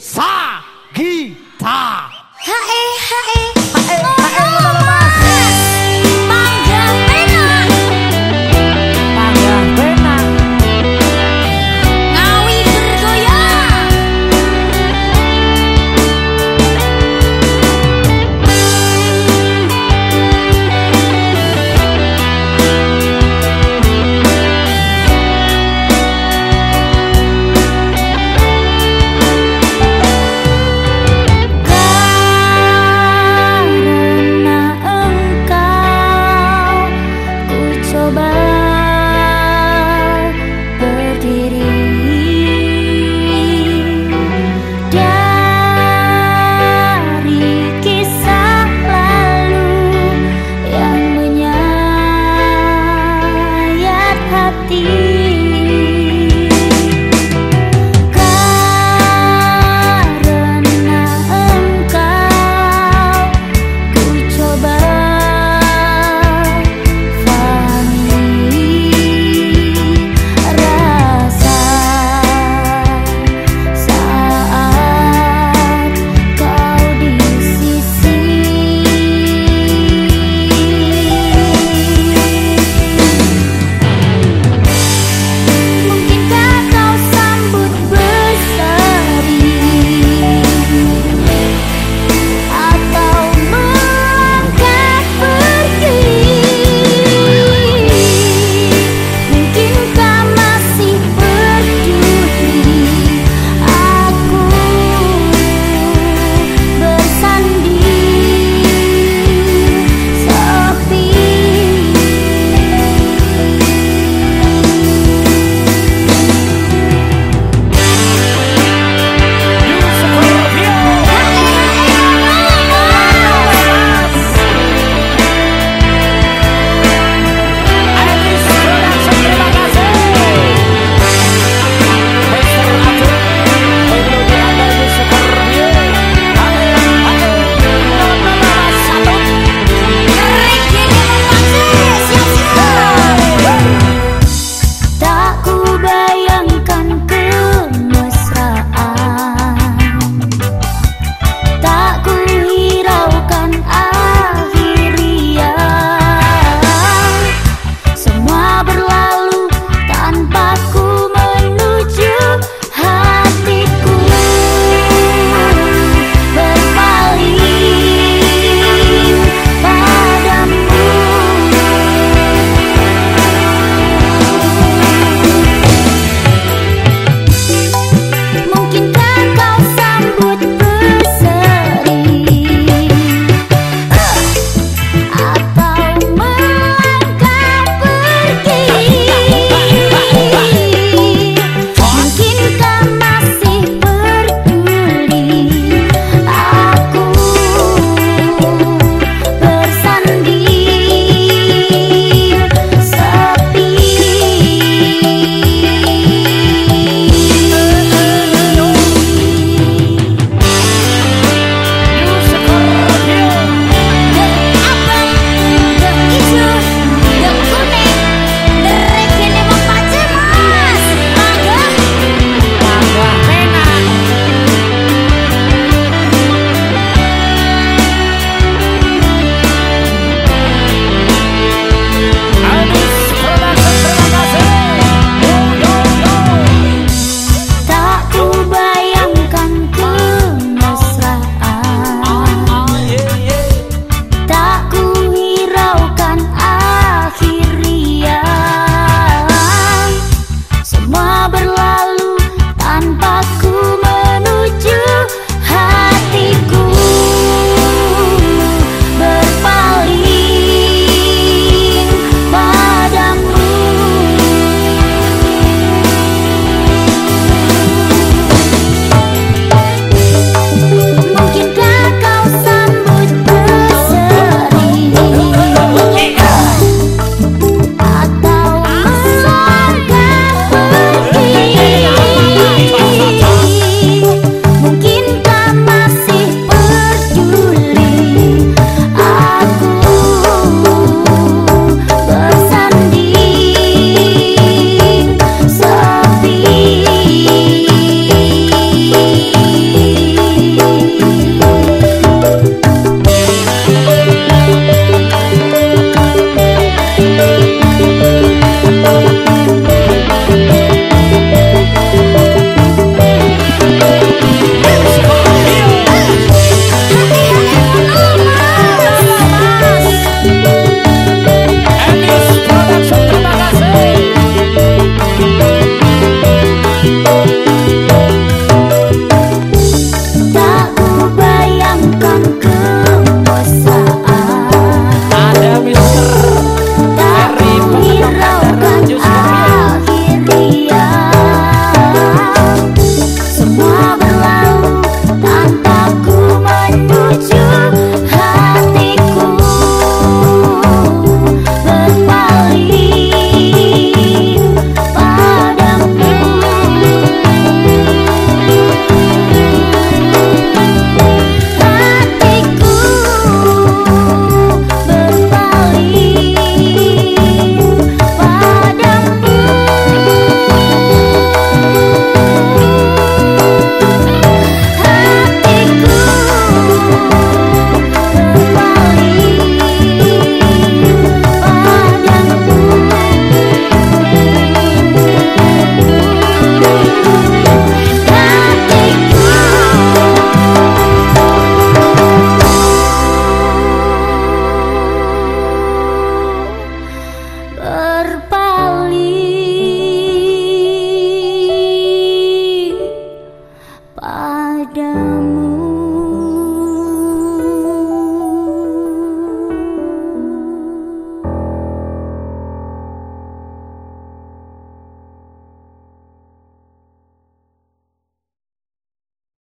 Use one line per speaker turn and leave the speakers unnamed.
sa